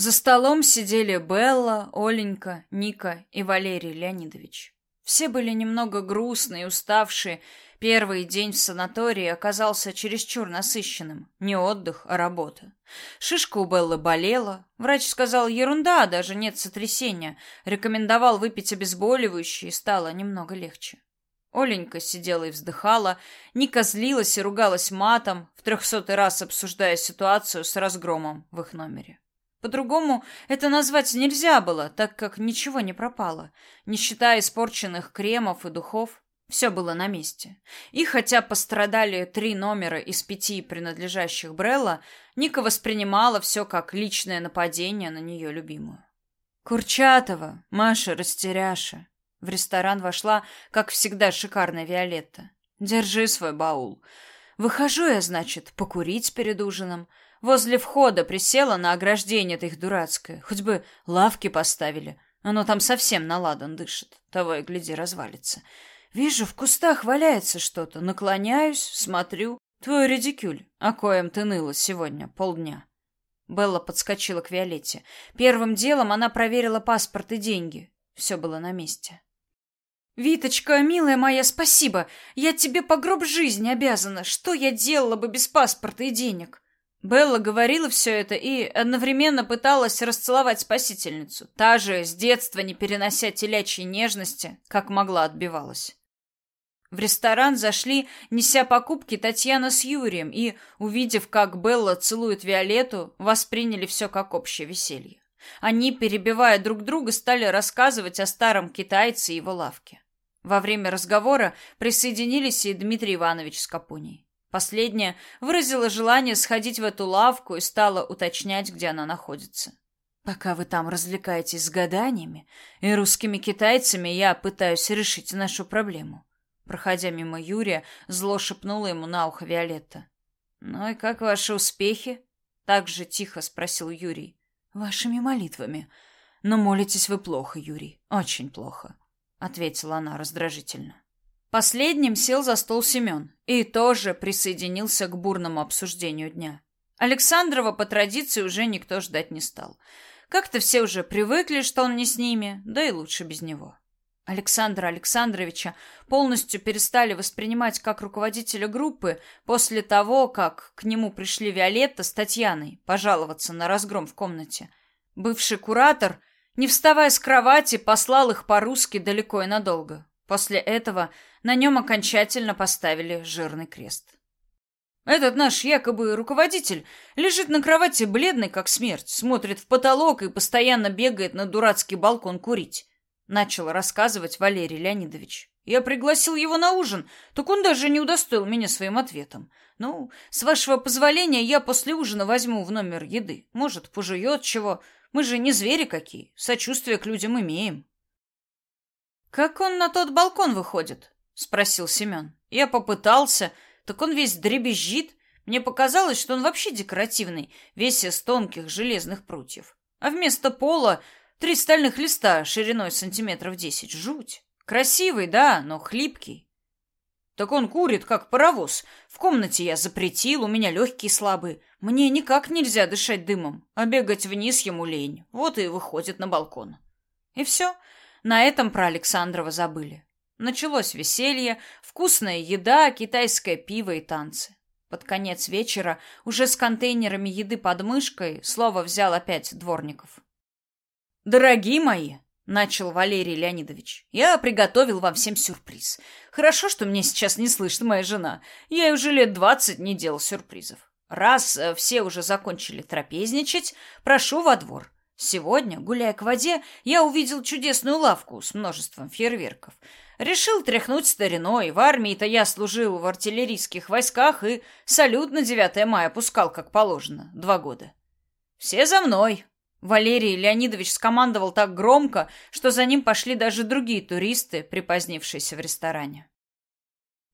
За столом сидели Белла, Оленька, Ника и Валерий Леонидович. Все были немного грустные уставшие. Первый день в санатории оказался чересчур насыщенным. Не отдых, а работа. Шишка у Беллы болела. Врач сказал, ерунда, даже нет сотрясения. Рекомендовал выпить обезболивающее, и стало немного легче. Оленька сидела и вздыхала, Ника злилась и ругалась матом, в трехсотый раз обсуждая ситуацию с разгромом в их номере. По-другому это назвать нельзя было, так как ничего не пропало. Не считая испорченных кремов и духов, все было на месте. И хотя пострадали три номера из пяти принадлежащих Брелла, Ника воспринимала все как личное нападение на нее любимую. «Курчатова, Маша Растеряша». В ресторан вошла, как всегда, шикарная Виолетта. «Держи свой баул. Выхожу я, значит, покурить перед ужином». Возле входа присела на ограждение это их дурацкое. Хоть бы лавки поставили. Оно там совсем наладан дышит. Того и гляди, развалится. Вижу, в кустах валяется что-то. Наклоняюсь, смотрю. Твой редикюль, о коем ты ныла сегодня полдня. Белла подскочила к Виолетте. Первым делом она проверила паспорт и деньги. Все было на месте. «Виточка, милая моя, спасибо. Я тебе по гроб жизни обязана. Что я делала бы без паспорта и денег?» Белла говорила все это и одновременно пыталась расцеловать спасительницу. Та же, с детства не перенося телячьей нежности, как могла отбивалась. В ресторан зашли, неся покупки, Татьяна с Юрием, и, увидев, как Белла целует Виолетту, восприняли все как общее веселье. Они, перебивая друг друга, стали рассказывать о старом китайце и его лавке. Во время разговора присоединились и Дмитрий Иванович с Капуней. Последняя выразила желание сходить в эту лавку и стала уточнять, где она находится. Пока вы там развлекаетесь с гаданиями и русскими китайцами, я пытаюсь решить нашу проблему. Проходя мимо Юрия, зло шепнула ему на ухо Виолетта. «Ну и как ваши успехи?» Так же тихо спросил Юрий. «Вашими молитвами. Но молитесь вы плохо, Юрий, очень плохо», — ответила она раздражительно. Последним сел за стол Семен и тоже присоединился к бурному обсуждению дня. Александрова по традиции уже никто ждать не стал. Как-то все уже привыкли, что он не с ними, да и лучше без него. Александра Александровича полностью перестали воспринимать как руководителя группы после того, как к нему пришли Виолетта с Татьяной пожаловаться на разгром в комнате. Бывший куратор, не вставая с кровати, послал их по-русски далеко и надолго. После этого на нем окончательно поставили жирный крест. Этот наш якобы руководитель лежит на кровати бледный, как смерть, смотрит в потолок и постоянно бегает на дурацкий балкон курить. Начал рассказывать Валерий Леонидович. Я пригласил его на ужин, так он даже не удостоил меня своим ответом. Ну, с вашего позволения, я после ужина возьму в номер еды. Может, пожует чего. Мы же не звери какие, сочувствие к людям имеем. «Как он на тот балкон выходит?» — спросил Семен. «Я попытался, так он весь дребезжит. Мне показалось, что он вообще декоративный, весь из тонких железных прутьев. А вместо пола три стальных листа шириной сантиметров десять. Жуть. Красивый, да, но хлипкий. Так он курит, как паровоз. В комнате я запретил, у меня легкие слабые. Мне никак нельзя дышать дымом, а бегать вниз ему лень. Вот и выходит на балкон. И все. На этом про Александрова забыли. Началось веселье, вкусная еда, китайское пиво и танцы. Под конец вечера, уже с контейнерами еды под мышкой, слово взял опять Дворников. «Дорогие мои!» — начал Валерий Леонидович. «Я приготовил вам всем сюрприз. Хорошо, что меня сейчас не слышит моя жена. Я уже лет двадцать не делал сюрпризов. Раз э, все уже закончили трапезничать, прошу во двор. Сегодня, гуляя к воде, я увидел чудесную лавку с множеством фейерверков. Решил тряхнуть стариной. В армии-то я служил в артиллерийских войсках и салют на 9 мая пускал, как положено, два года. «Все за мной!» Валерий Леонидович скомандовал так громко, что за ним пошли даже другие туристы, припозднившиеся в ресторане.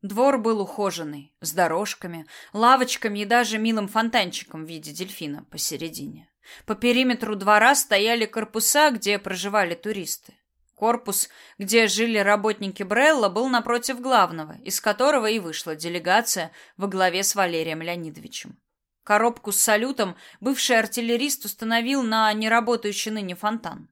Двор был ухоженный, с дорожками, лавочками и даже милым фонтанчиком в виде дельфина посередине. По периметру двора стояли корпуса, где проживали туристы. Корпус, где жили работники Брелла, был напротив главного, из которого и вышла делегация во главе с Валерием Леонидовичем. Коробку с салютом бывший артиллерист установил на неработающий ныне фонтан.